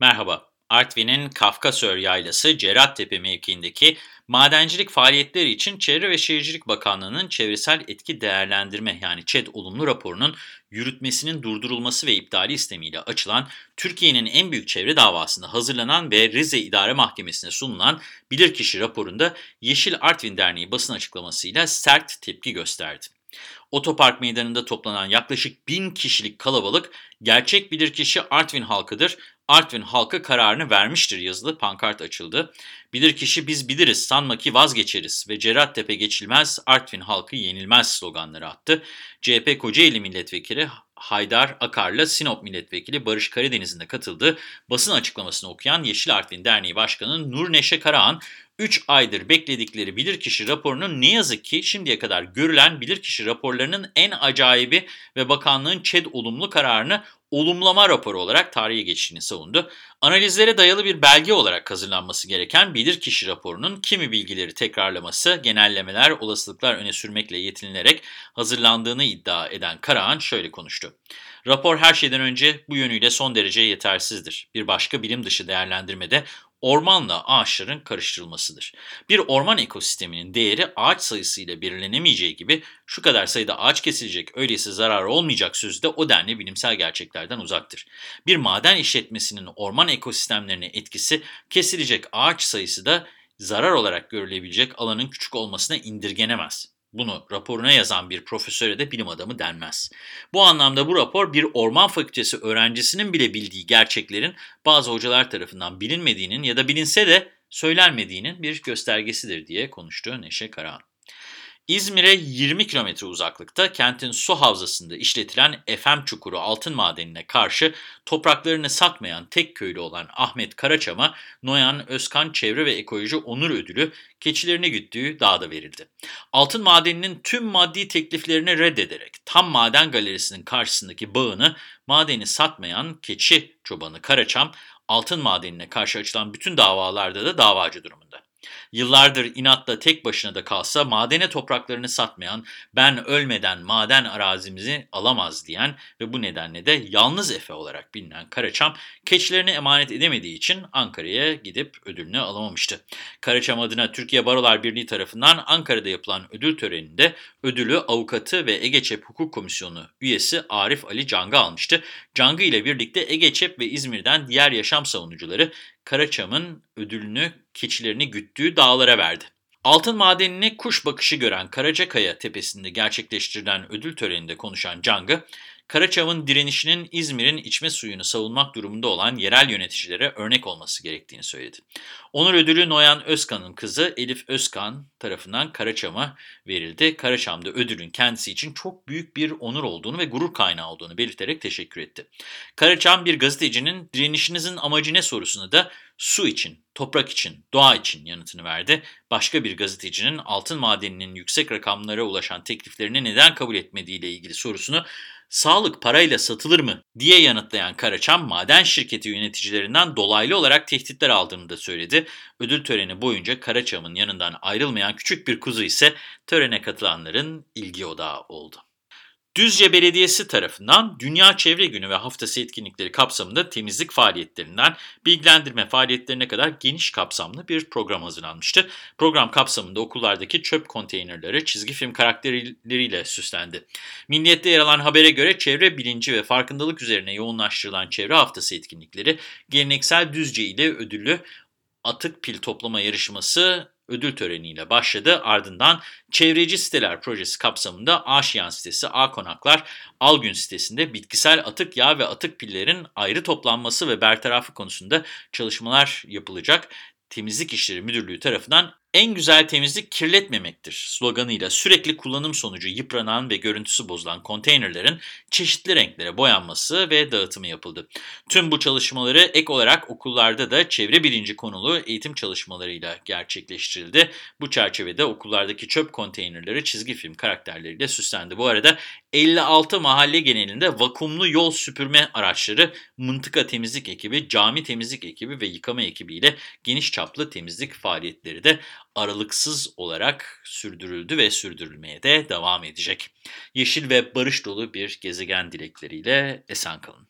Merhaba, Artvin'in Kafkasör Yaylası Cerattepe mevkiindeki madencilik faaliyetleri için Çevre ve Şehircilik Bakanlığı'nın çevresel etki değerlendirme yani ÇED olumlu raporunun yürütmesinin durdurulması ve iptali istemiyle açılan Türkiye'nin en büyük çevre davasında hazırlanan ve Rize İdare Mahkemesi'ne sunulan bilirkişi raporunda Yeşil Artvin Derneği basın açıklamasıyla sert tepki gösterdi. Otopark meydanında toplanan yaklaşık bin kişilik kalabalık gerçek bilirkişi Artvin halkıdır, Artvin halkı kararını vermiştir yazılı pankart açıldı. Bilirkişi biz biliriz sanma ki vazgeçeriz ve Cerattepe geçilmez Artvin halkı yenilmez sloganları attı. CHP Kocaeli Milletvekili Haydar Akar'la Sinop Milletvekili Barış Karadeniz'in de katıldığı basın açıklamasını okuyan Yeşil Artvin Derneği Başkanı Nur Neşe Karahan, 3 aydır bekledikleri bilirkişi raporunun ne yazık ki şimdiye kadar görülen bilirkişi raporlarının en acayibi ve bakanlığın ÇED olumlu kararını olumlama raporu olarak tarihe geçtiğini savundu. Analizlere dayalı bir belge olarak hazırlanması gereken bilirkişi raporunun kimi bilgileri tekrarlaması, genellemeler, olasılıklar öne sürmekle yetinilerek hazırlandığını iddia eden Karahan şöyle konuştu. Rapor her şeyden önce bu yönüyle son derece yetersizdir. Bir başka bilim dışı değerlendirmede ormanla ağaçların karıştırılmasıdır. Bir orman ekosisteminin değeri ağaç sayısıyla belirlenemeyeceği gibi şu kadar sayıda ağaç kesilecek öyleyse zarar olmayacak sözü de o denli bilimsel gerçeklerden uzaktır. Bir maden işletmesinin orman ekosistemlerine etkisi kesilecek ağaç sayısı da zarar olarak görülebilecek alanın küçük olmasına indirgenemez. Bunu raporuna yazan bir profesöre de bilim adamı denmez. Bu anlamda bu rapor bir orman fakültesi öğrencisinin bile bildiği gerçeklerin bazı hocalar tarafından bilinmediğinin ya da bilinse de söylenmediğinin bir göstergesidir diye konuştu Neşe Karahan. İzmir'e 20 kilometre uzaklıkta kentin su havzasında işletilen FM Çukuru altın madenine karşı topraklarını satmayan tek köylü olan Ahmet Karaçam'a Noyan Özkan Çevre ve Ekoloji Onur Ödülü keçilerini güttüğü dağda verildi. Altın madeninin tüm maddi tekliflerini reddederek tam maden galerisinin karşısındaki bağını madeni satmayan keçi çobanı Karaçam altın madenine karşı açılan bütün davalarda da davacı durumunda. Yıllardır inatla tek başına da kalsa madene topraklarını satmayan, ben ölmeden maden arazimizi alamaz diyen ve bu nedenle de yalnız Efe olarak bilinen Karaçam, keçilerini emanet edemediği için Ankara'ya gidip ödülünü alamamıştı. Karaçam adına Türkiye Barolar Birliği tarafından Ankara'da yapılan ödül töreninde ödülü avukatı ve Egeçep Hukuk Komisyonu üyesi Arif Ali Cang'ı almıştı. Cang'ı ile birlikte Egeçep ve İzmir'den diğer yaşam savunucuları Karaçam'ın ödülünü keçilerini güttüğü dağlara verdi. Altın madenini kuş bakışı gören Karacakaya tepesinde gerçekleştirilen ödül töreninde konuşan Cang'ı, Karaçam'ın direnişinin İzmir'in içme suyunu savunmak durumunda olan yerel yöneticilere örnek olması gerektiğini söyledi. Onur ödülü Noyan Özkan'ın kızı Elif Özkan tarafından Karaçam'a verildi. Karaçam'da ödülün kendisi için çok büyük bir onur olduğunu ve gurur kaynağı olduğunu belirterek teşekkür etti. Karaçam bir gazetecinin direnişinizin amacı ne sorusunu da su için, toprak için, doğa için yanıtını verdi. Başka bir gazetecinin altın madeninin yüksek rakamlara ulaşan tekliflerini neden kabul etmediğiyle ilgili sorusunu sağlık parayla satılır mı diye yanıtlayan Karaçam, maden şirketi yöneticilerinden dolaylı olarak tehditler aldığını da söyledi. Ödül töreni boyunca Karaçam'ın yanından ayrılmayan küçük bir kuzu ise törene katılanların ilgi odağı oldu. Düzce Belediyesi tarafından Dünya Çevre Günü ve Haftası etkinlikleri kapsamında temizlik faaliyetlerinden bilgilendirme faaliyetlerine kadar geniş kapsamlı bir program hazırlanmıştı. Program kapsamında okullardaki çöp konteynerleri çizgi film karakterleriyle süslendi. Milliyet'te yer alan habere göre çevre bilinci ve farkındalık üzerine yoğunlaştırılan Çevre Haftası etkinlikleri geleneksel Düzce ile ödüllü atık pil toplama yarışması ödül töreniyle başladı. Ardından Çevreci Siteler Projesi kapsamında Aşiyan sitesi, A Konaklar, Algün sitesinde bitkisel atık yağ ve atık pillerin ayrı toplanması ve bertarafı konusunda çalışmalar yapılacak. Temizlik İşleri Müdürlüğü tarafından en güzel temizlik kirletmemektir sloganıyla sürekli kullanım sonucu yıpranan ve görüntüsü bozulan konteynerlerin çeşitli renklere boyanması ve dağıtımı yapıldı. Tüm bu çalışmaları ek olarak okullarda da çevre bilinci konulu eğitim çalışmalarıyla gerçekleştirildi. Bu çerçevede okullardaki çöp konteynerleri çizgi film karakterleriyle süslendi. Bu arada 56 mahalle genelinde vakumlu yol süpürme araçları, mıntıka temizlik ekibi, cami temizlik ekibi ve yıkama ekibiyle geniş çaplı temizlik faaliyetleri de aralıksız olarak sürdürüldü ve sürdürülmeye de devam edecek. Yeşil ve barış dolu bir gezegen dilekleriyle esen kalın.